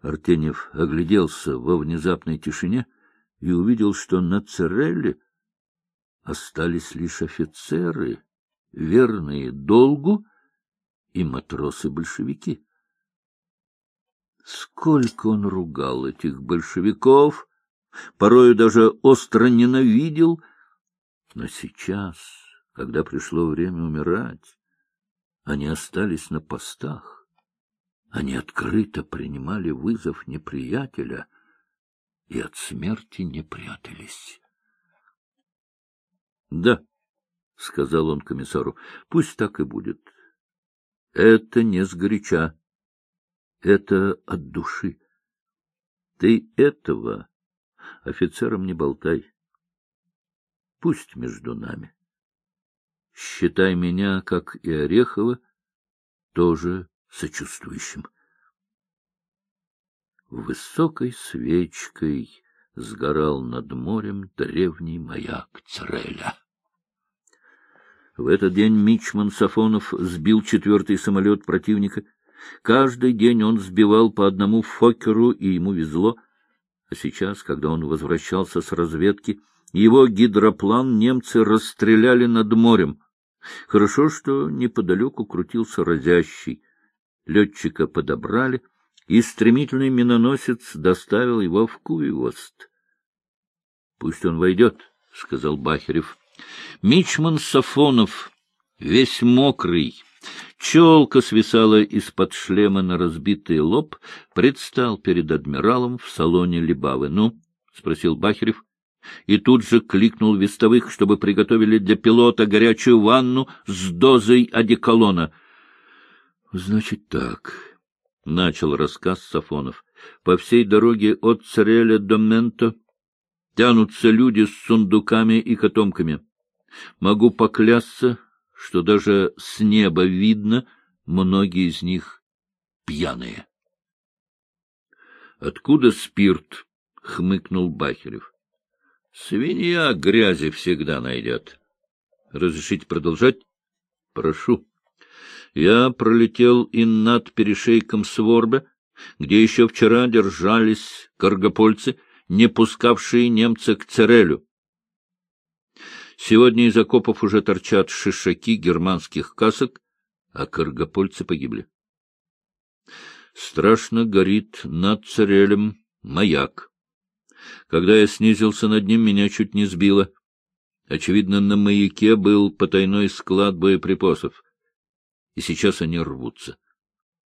Артеньев огляделся во внезапной тишине и увидел, что на Церелле остались лишь офицеры, верные долгу, и матросы-большевики. Сколько он ругал этих большевиков, порою даже остро ненавидел, но сейчас, когда пришло время умирать, они остались на постах, они открыто принимали вызов неприятеля и от смерти не прятались. — Да, — сказал он комиссару, — пусть так и будет. Это не сгоряча, это от души. Ты этого офицерам не болтай. Пусть между нами. Считай меня, как и Орехова, тоже сочувствующим. Высокой свечкой сгорал над морем древний маяк Цреля. В этот день Мичман Сафонов сбил четвертый самолет противника. Каждый день он сбивал по одному Фокеру, и ему везло. А сейчас, когда он возвращался с разведки, его гидроплан немцы расстреляли над морем. Хорошо, что неподалеку крутился разящий. Летчика подобрали, и стремительный миноносец доставил его в Куевост. — Пусть он войдет, — сказал Бахерев. Мичман Сафонов, весь мокрый, челка свисала из-под шлема на разбитый лоб, предстал перед адмиралом в салоне Либавы. — Ну? — спросил Бахерев и тут же кликнул вестовых, чтобы приготовили для пилота горячую ванну с дозой одеколона. — Значит так, — начал рассказ Сафонов. — По всей дороге от Цареля до Менто тянутся люди с сундуками и котомками. Могу поклясться, что даже с неба видно, многие из них пьяные. — Откуда спирт? — хмыкнул Бахерев. — Свинья грязи всегда найдет. — Разрешите продолжать? — Прошу. Я пролетел и над перешейком Сворбе, где еще вчера держались каргопольцы, не пускавшие немца к Церелю. Сегодня из окопов уже торчат шишаки германских касок, а каргопольцы погибли. Страшно горит над Церелем маяк. Когда я снизился над ним, меня чуть не сбило. Очевидно, на маяке был потайной склад боеприпасов. И сейчас они рвутся.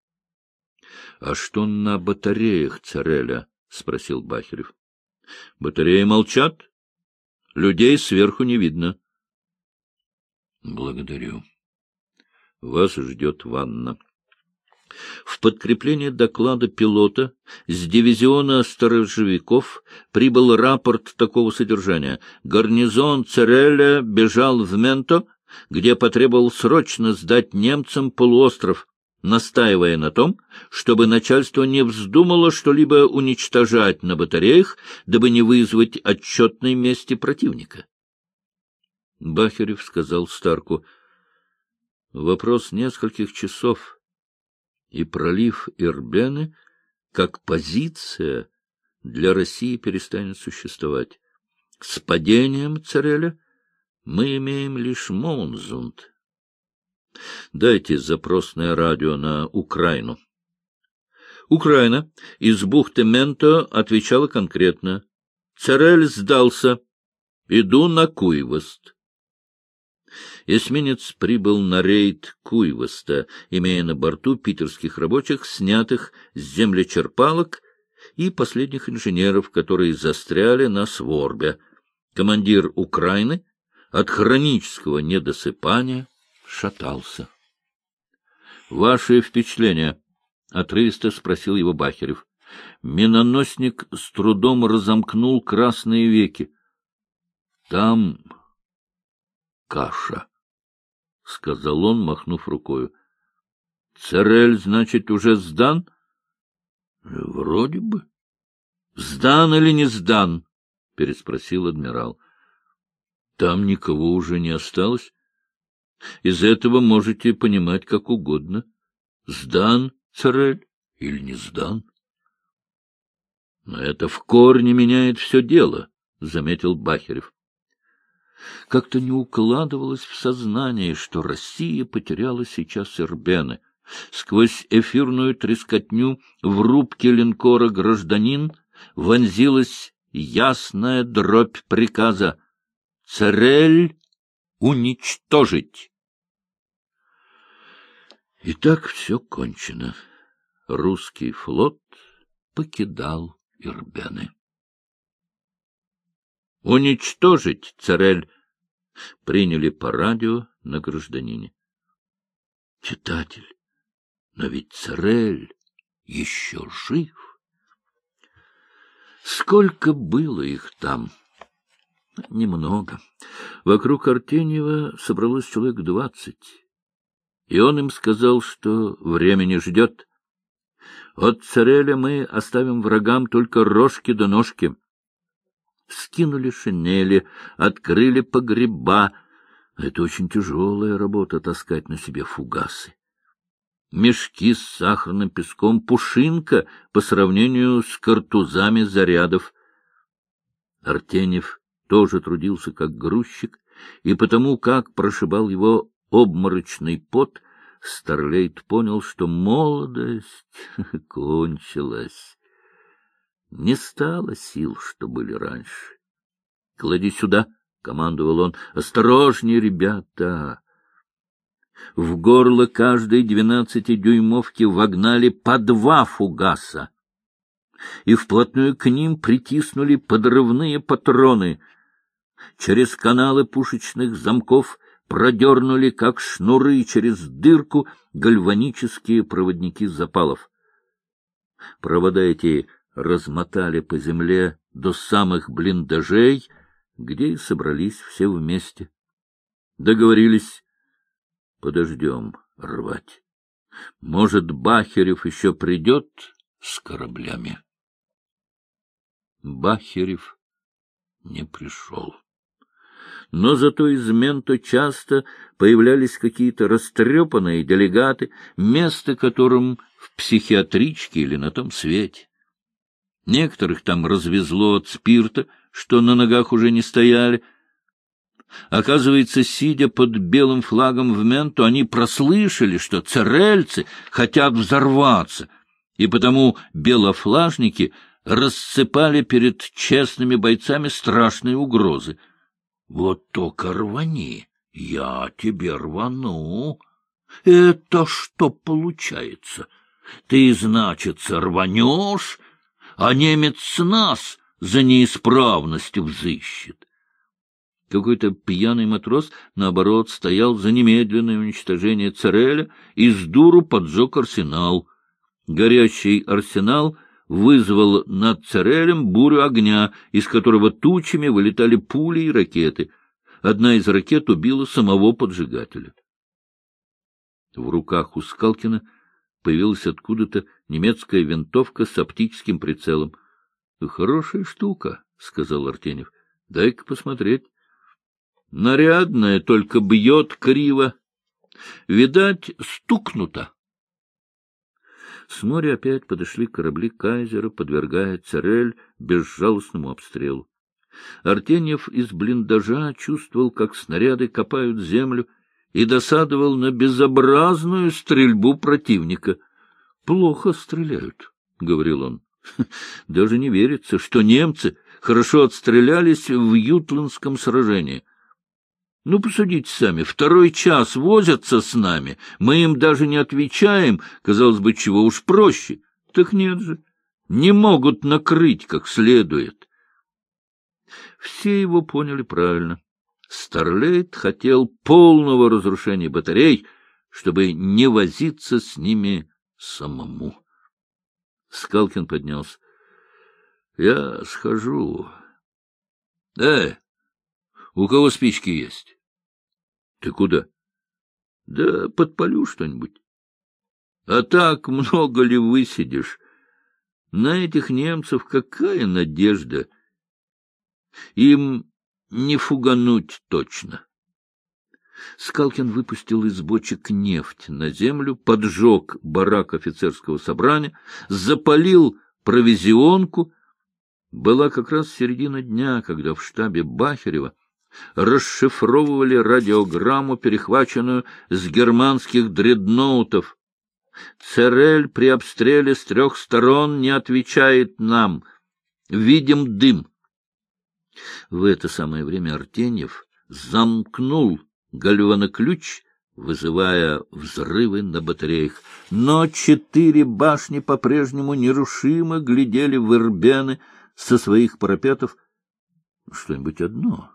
— А что на батареях Цареля? — спросил Бахерев. — Батареи молчат. Людей сверху не видно. — Благодарю. Вас ждет ванна. В подкрепление доклада пилота с дивизиона сторожевиков прибыл рапорт такого содержания. Гарнизон Цереля бежал в Менто, где потребовал срочно сдать немцам полуостров, настаивая на том, чтобы начальство не вздумало что-либо уничтожать на батареях, дабы не вызвать отчетной мести противника. Бахерев сказал Старку, — Вопрос нескольких часов и пролив Ирбены как позиция для России перестанет существовать. С падением Цареля мы имеем лишь Моунзунд. Дайте запросное радио на Украину. Украина из бухты Менто отвечала конкретно. Царель сдался. Иду на Куйвост. Эсминец прибыл на рейд Куйвоста, имея на борту питерских рабочих, снятых с землечерпалок, и последних инженеров, которые застряли на Сворбе. Командир Украины от хронического недосыпания шатался. — Ваши впечатления? — отрывисто спросил его Бахерев. Миноносник с трудом разомкнул красные веки. — Там каша, — сказал он, махнув рукою. — Церель, значит, уже сдан? — Вроде бы. — Сдан или не сдан? — переспросил адмирал. — Там никого уже не осталось. Из этого можете понимать как угодно. Сдан Церель или не сдан. — Но это в корне меняет все дело, — заметил Бахерев. Как-то не укладывалось в сознание, что Россия потеряла сейчас Ирбены. Сквозь эфирную трескотню в рубке линкора «Гражданин» вонзилась ясная дробь приказа «Царель уничтожить!» И так все кончено. Русский флот покидал Ирбены. «Уничтожить, Царель!» приняли по радио на гражданине. Читатель, но ведь Царель еще жив. Сколько было их там? Немного. Вокруг Артеньева собралось человек двадцать. И он им сказал, что время не ждет. От Цареля мы оставим врагам только рожки да ножки скинули шинели, открыли погреба. Это очень тяжелая работа — таскать на себе фугасы. Мешки с сахарным песком — пушинка по сравнению с картузами зарядов. Артенев тоже трудился как грузчик, и потому, как прошибал его обморочный пот, Старлейт понял, что молодость кончилась. Не стало сил, что были раньше. — Клади сюда, — командовал он. — Осторожнее, ребята! В горло каждой двенадцатидюймовки вогнали по два фугаса, и вплотную к ним притиснули подрывные патроны. Через каналы пушечных замков продернули, как шнуры через дырку, гальванические проводники запалов. Провода эти размотали по земле до самых блиндажей, где и собрались все вместе. Договорились. Подождем рвать. Может, Бахерев еще придет с кораблями. Бахерев не пришел. Но зато из Менто часто появлялись какие-то растрепанные делегаты, место которым в психиатричке или на том свете. Некоторых там развезло от спирта, что на ногах уже не стояли. Оказывается, сидя под белым флагом в Менту, они прослышали, что царельцы хотят взорваться, и потому белофлажники рассыпали перед честными бойцами страшные угрозы. «Вот только рвани, я тебе рвану». «Это что получается? Ты, значит, рванешь, а немец нас за неисправностью взыщет. Какой-то пьяный матрос, наоборот, стоял за немедленное уничтожение Цареля и с дуру поджег арсенал. Горящий арсенал вызвал над Царелем бурю огня, из которого тучами вылетали пули и ракеты. Одна из ракет убила самого поджигателя. В руках у Скалкина появилась откуда-то немецкая винтовка с оптическим прицелом. — Хорошая штука, — сказал Артенев. — Дай-ка посмотреть. Нарядная, только бьет криво. Видать, стукнуто. С моря опять подошли корабли Кайзера, подвергая Царель безжалостному обстрелу. Артеньев из блиндажа чувствовал, как снаряды копают землю, и досадовал на безобразную стрельбу противника. — Плохо стреляют, — говорил он. — Даже не верится, что немцы хорошо отстрелялись в Ютландском сражении. Ну, посудите сами, второй час возятся с нами, мы им даже не отвечаем, казалось бы, чего уж проще. Так нет же, не могут накрыть как следует. Все его поняли правильно. Старлейт хотел полного разрушения батарей, чтобы не возиться с ними самому. Скалкин поднялся. — Я схожу. — Э, у кого спички есть? — Ты куда? — Да подпалю что-нибудь. — А так много ли высидишь? На этих немцев какая надежда? Им не фугануть точно. Скалкин выпустил из бочек нефть на землю, поджег барак офицерского собрания, запалил провизионку, была как раз середина дня, когда в штабе Бахерева расшифровывали радиограмму, перехваченную с германских дредноутов. Церель при обстреле с трех сторон не отвечает нам. Видим дым. В это самое время Артеньев замкнул гальваноключ, вызывая взрывы на батареях. Но четыре башни по-прежнему нерушимо глядели в Ирбены со своих парапетов. Что-нибудь одно.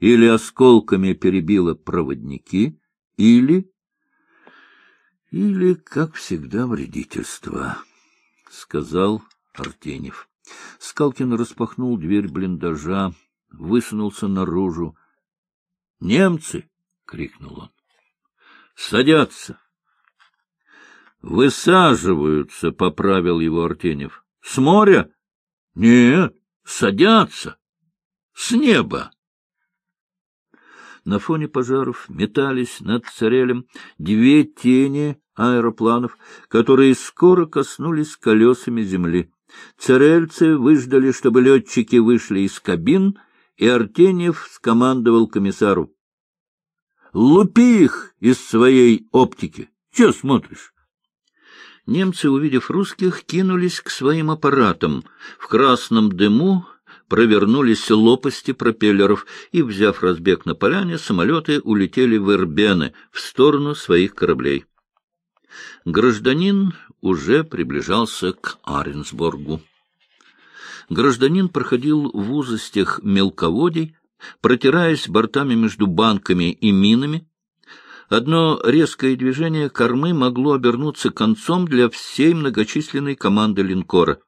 Или осколками перебило проводники, или... Или, как всегда, вредительство, — сказал Артенев. Скалкин распахнул дверь блиндажа, высунулся наружу. — Немцы! — крикнул он. — Садятся! — Высаживаются, — поправил его Артенев. — С моря? — Нет, садятся. С неба. На фоне пожаров метались над Царелем две тени аэропланов, которые скоро коснулись колесами земли. Царельцы выждали, чтобы летчики вышли из кабин, и Артеньев скомандовал комиссару. — Лупи их из своей оптики! Че смотришь? Немцы, увидев русских, кинулись к своим аппаратам. В красном дыму провернулись лопасти пропеллеров, и, взяв разбег на поляне, самолеты улетели в Эрбены, в сторону своих кораблей. Гражданин уже приближался к Аренсборгу. Гражданин проходил в узостях мелководий, протираясь бортами между банками и минами. Одно резкое движение кормы могло обернуться концом для всей многочисленной команды линкора.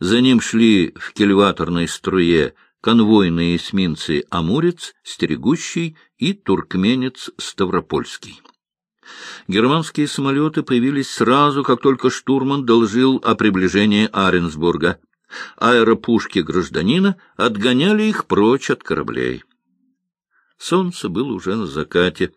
За ним шли в кельваторной струе конвойные эсминцы «Амурец», «Стерегущий» и «Туркменец» Ставропольский. Германские самолеты появились сразу, как только штурман доложил о приближении Аренсбурга. Аэропушки гражданина отгоняли их прочь от кораблей. Солнце было уже на закате.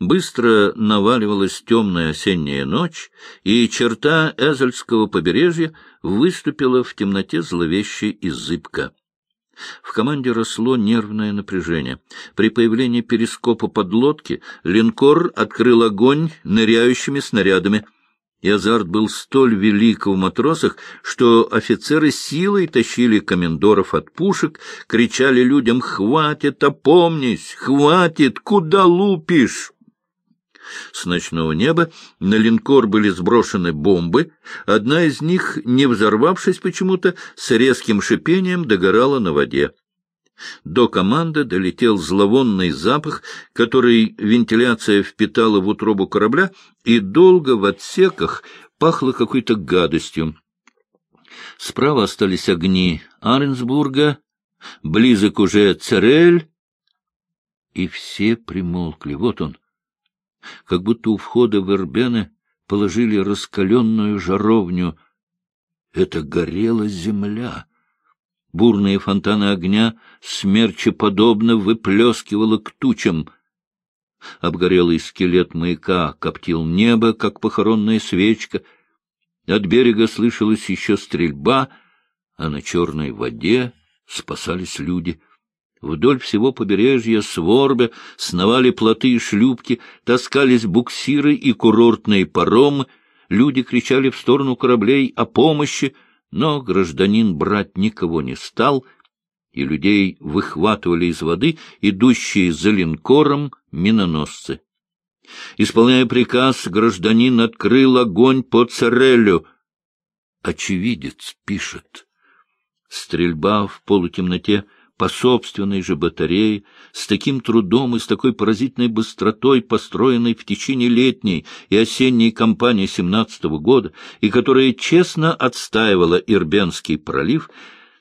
Быстро наваливалась темная осенняя ночь, и черта Эзельского побережья выступила в темноте зловеще и зыбко. В команде росло нервное напряжение. При появлении перископа подлодки линкор открыл огонь ныряющими снарядами. И азарт был столь велик в матросах, что офицеры силой тащили комендоров от пушек, кричали людям «Хватит, опомнись! Хватит! Куда лупишь?» С ночного неба на линкор были сброшены бомбы, одна из них, не взорвавшись почему-то, с резким шипением догорала на воде. До команды долетел зловонный запах, который вентиляция впитала в утробу корабля, и долго в отсеках пахло какой-то гадостью. Справа остались огни Аренсбурга, близок уже Церель, и все примолкли. Вот он, как будто у входа в Эрбены положили раскаленную жаровню. Это горела земля. Бурные фонтаны огня смерчеподобно выплескивало к тучам. Обгорелый скелет маяка коптил небо, как похоронная свечка. От берега слышалась еще стрельба, а на черной воде спасались люди — Вдоль всего побережья Сворбе сновали плоты и шлюпки, таскались буксиры и курортные паромы, люди кричали в сторону кораблей о помощи, но гражданин брать никого не стал, и людей выхватывали из воды идущие за линкором миноносцы. Исполняя приказ, гражданин открыл огонь по Церелю. Очевидец пишет. Стрельба в полутемноте — по собственной же батарее, с таким трудом и с такой поразительной быстротой, построенной в течение летней и осенней кампании семнадцатого года, и которая честно отстаивала Ирбенский пролив,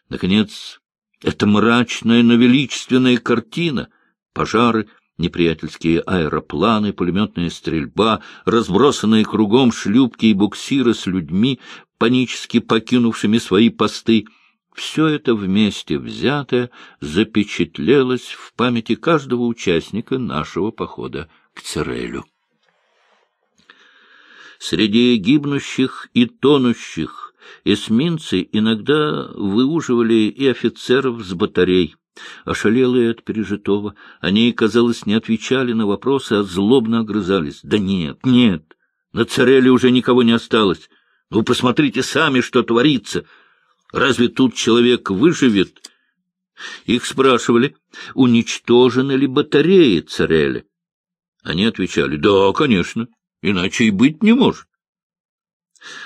наконец, эта мрачная, но величественная картина, пожары, неприятельские аэропланы, пулеметная стрельба, разбросанные кругом шлюпки и буксиры с людьми, панически покинувшими свои посты — все это вместе взятое запечатлелось в памяти каждого участника нашего похода к Церелю. Среди гибнущих и тонущих Эсминцы иногда выуживали и офицеров с батарей. Ошалелые от пережитого, они, казалось, не отвечали на вопросы, а злобно огрызались. «Да нет, нет, на Цареле уже никого не осталось. Вы посмотрите сами, что творится. Разве тут человек выживет?» Их спрашивали, уничтожены ли батареи Цареля. Они отвечали, да, конечно, иначе и быть не может.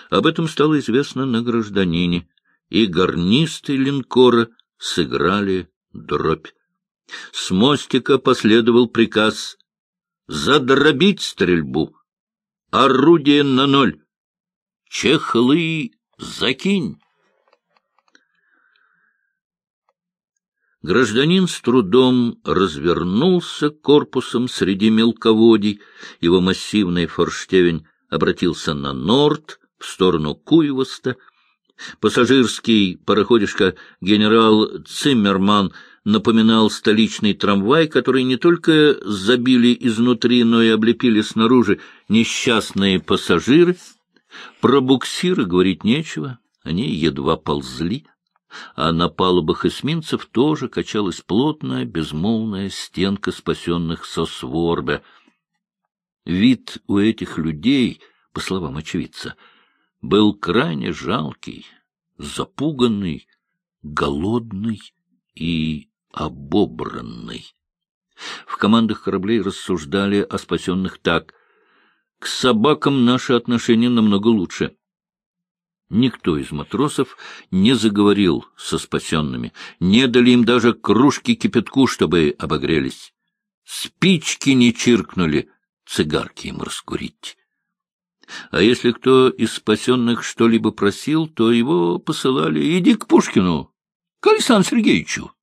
Об этом стало известно на гражданине, и гарнисты линкора сыграли дробь. С мостика последовал приказ задробить стрельбу, орудие на ноль, чехлы закинь. Гражданин с трудом развернулся корпусом среди мелководий. Его массивный форштевень обратился на норд, в сторону Куйвоста. Пассажирский пароходишка генерал Циммерман напоминал столичный трамвай, который не только забили изнутри, но и облепили снаружи несчастные пассажиры. Про буксиры говорить нечего, они едва ползли а на палубах эсминцев тоже качалась плотная, безмолвная стенка спасенных со сворбя. Вид у этих людей, по словам очевидца, был крайне жалкий, запуганный, голодный и обобранный. В командах кораблей рассуждали о спасенных так. К собакам наши отношения намного лучше. Никто из матросов не заговорил со спасенными, не дали им даже кружки кипятку, чтобы обогрелись. Спички не чиркнули, цигарки им раскурить. А если кто из спасенных что-либо просил, то его посылали «иди к Пушкину, к Александру Сергеевичу».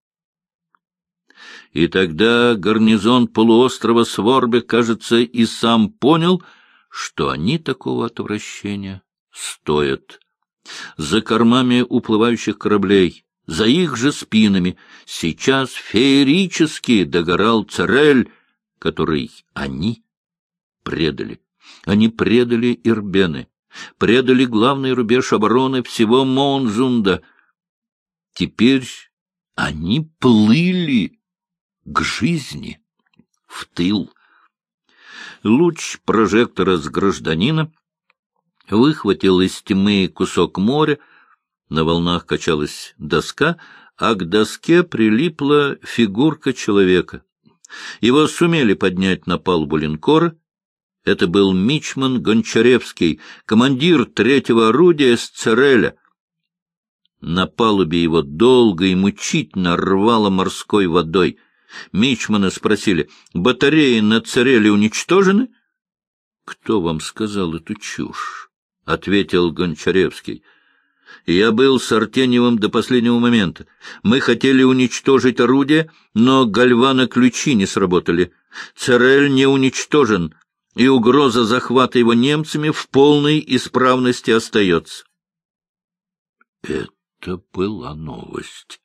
И тогда гарнизон полуострова Сворбе, кажется, и сам понял, что они такого отвращения стоят за кормами уплывающих кораблей, за их же спинами, сейчас феерически догорал Церель, который они предали. Они предали Ирбены, предали главный рубеж обороны всего Монзунда. Теперь они плыли к жизни в тыл. Луч прожектора с гражданина выхватил из тьмы кусок моря, на волнах качалась доска, а к доске прилипла фигурка человека. Его сумели поднять на палубу линкора. Это был Мичман Гончаревский, командир третьего орудия с Цереля. На палубе его долго и мучительно рвало морской водой. Мичмана спросили, батареи на Цереле уничтожены? Кто вам сказал эту чушь? — ответил Гончаревский. Я был с Артеньевым до последнего момента. Мы хотели уничтожить орудие, но гальвано-ключи не сработали. Церель не уничтожен, и угроза захвата его немцами в полной исправности остается. Это была новость.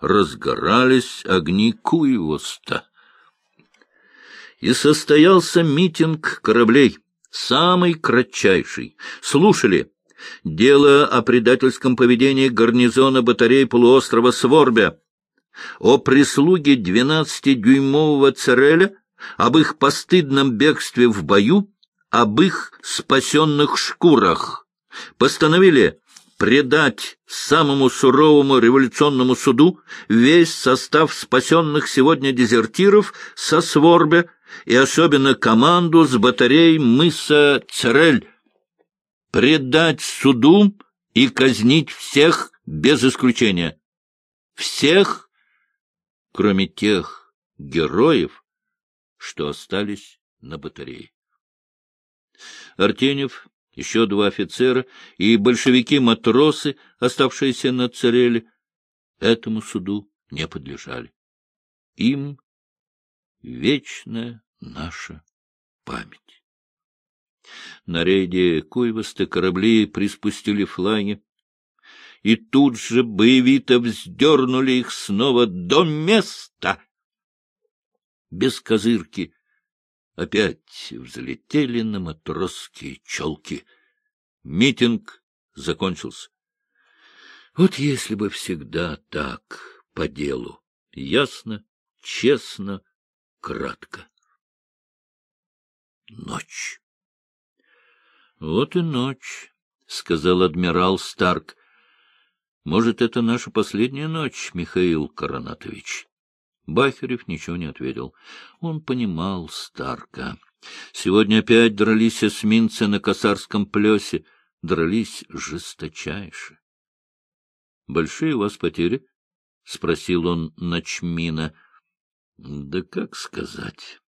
Разгорались огни Куевоста. И состоялся митинг кораблей самый кратчайший. Слушали дело о предательском поведении гарнизона батарей полуострова Сворбя, о прислуге двенадцатидюймового Цереля, об их постыдном бегстве в бою, об их спасенных шкурах. Постановили предать самому суровому революционному суду весь состав спасенных сегодня дезертиров со Сворбя и особенно команду с батарей мыса Церель, предать суду и казнить всех без исключения. Всех, кроме тех героев, что остались на батарее. Артенев, еще два офицера и большевики-матросы, оставшиеся на Цереле, этому суду не подлежали. Им вечная наша память. На рейде Куйвоста корабли приспустили флаги, и тут же боевито вздернули их снова до места. Без козырки опять взлетели на матросские челки. Митинг закончился. Вот если бы всегда так, по делу, ясно, честно, кратко. Ночь. Вот и ночь, — сказал адмирал Старк. Может, это наша последняя ночь, Михаил Коронатович? Бахерев ничего не ответил. Он понимал Старка. Сегодня опять дрались эсминцы на Косарском плесе, дрались жесточайше. — Большие у вас потери? — спросил он Ночмина. — Да как сказать?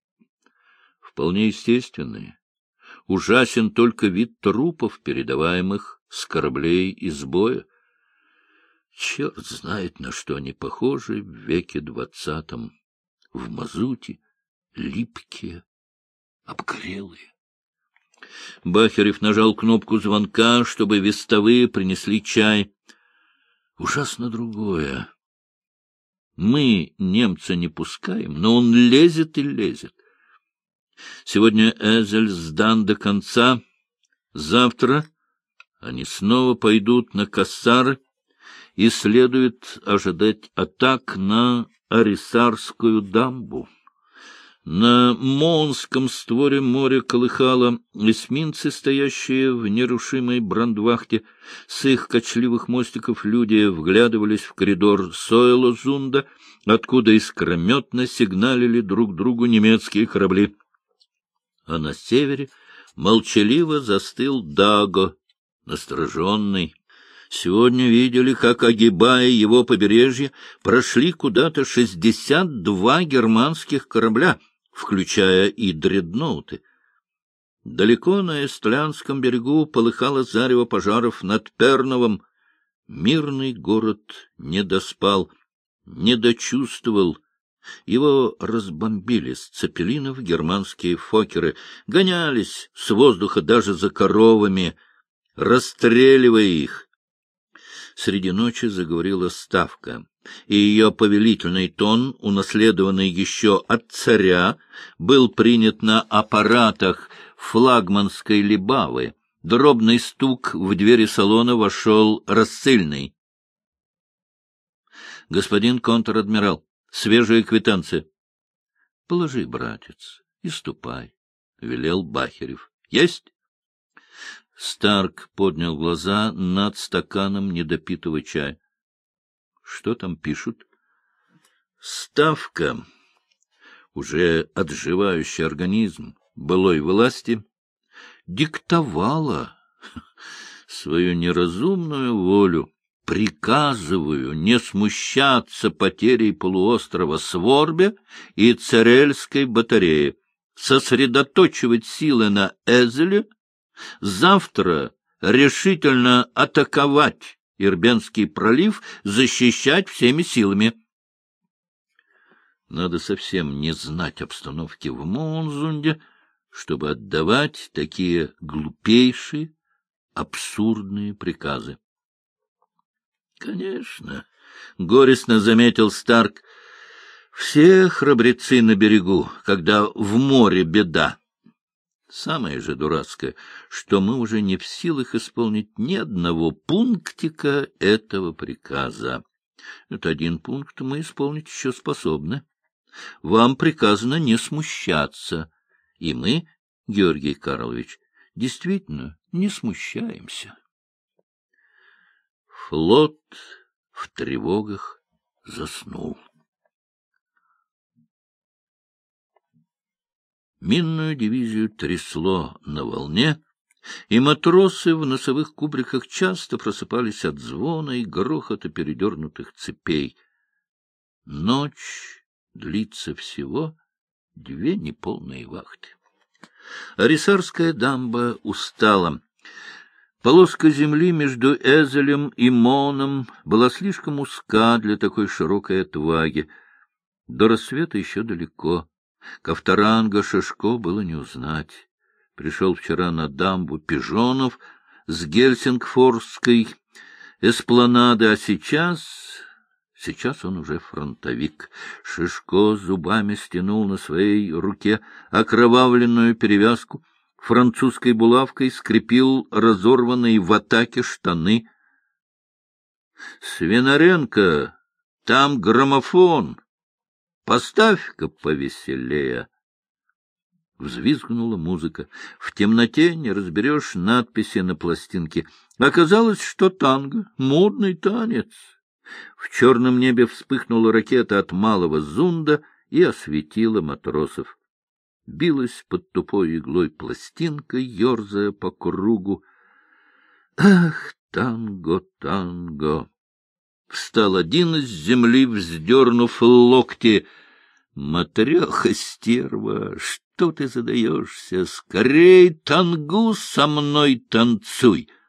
— Вполне естественные. Ужасен только вид трупов, передаваемых с кораблей из боя. Черт знает, на что они похожи в веке двадцатом. В мазуте липкие, обгрелые. Бахерев нажал кнопку звонка, чтобы вестовые принесли чай. Ужасно другое. Мы немца не пускаем, но он лезет и лезет. Сегодня Эзель сдан до конца. Завтра они снова пойдут на Кассары, и следует ожидать атак на Арисарскую дамбу. На Монском створе моря колыхало эсминцы, стоящие в нерушимой брандвахте. С их кочливых мостиков люди вглядывались в коридор Сойло-Зунда, откуда искрометно сигналили друг другу немецкие корабли. А на севере молчаливо застыл Даго, настороженный. Сегодня видели, как, огибая его побережье, прошли куда-то шестьдесят два германских корабля — включая и дредноуты. Далеко на Эстлянском берегу полыхало зарево пожаров над Перновым. Мирный город не доспал, не дочувствовал. Его разбомбили с цепелинов германские фокеры, гонялись с воздуха даже за коровами, расстреливая их. Среди ночи заговорила ставка и ее повелительный тон, унаследованный еще от царя, был принят на аппаратах флагманской либавы. Дробный стук в двери салона вошел рассыльный. — Господин контр-адмирал, свежая квитанция. — Положи, братец, и ступай, — велел Бахерев. — Есть? Старк поднял глаза над стаканом недопитого чая. Что там пишут? Ставка, уже отживающий организм былой власти, диктовала свою неразумную волю, приказываю не смущаться потерей полуострова Сворбе и Церельской батареи, сосредоточивать силы на Эзеле, завтра решительно атаковать Ирбенский пролив защищать всеми силами. Надо совсем не знать обстановки в Монзунде, чтобы отдавать такие глупейшие, абсурдные приказы. — Конечно, — горестно заметил Старк, — все храбрецы на берегу, когда в море беда. Самое же дурацкое, что мы уже не в силах исполнить ни одного пунктика этого приказа. Это один пункт мы исполнить еще способны. Вам приказано не смущаться, и мы, Георгий Карлович, действительно не смущаемся. Флот в тревогах заснул. Минную дивизию трясло на волне, и матросы в носовых кубриках часто просыпались от звона и грохота передернутых цепей. Ночь длится всего две неполные вахты. Арисарская дамба устала. Полоска земли между Эзелем и Моном была слишком узка для такой широкой отваги. До рассвета еще далеко. Ковторанга Шишко было не узнать. Пришел вчера на дамбу Пижонов с Гельсингфорской эспланады, а сейчас... Сейчас он уже фронтовик. Шишко зубами стянул на своей руке окровавленную перевязку. французской булавкой скрепил разорванные в атаке штаны. — Свинаренко, там граммофон! Поставь-ка повеселее! Взвизгнула музыка. В темноте не разберешь надписи на пластинке. Оказалось, что танго — модный танец. В черном небе вспыхнула ракета от малого зунда и осветила матросов. Билась под тупой иглой пластинка, ерзая по кругу. Ах, танго, танго! Встал один из земли, вздернув локти. Матреха стерва, что ты задаешься? Скорей тангу со мной танцуй! —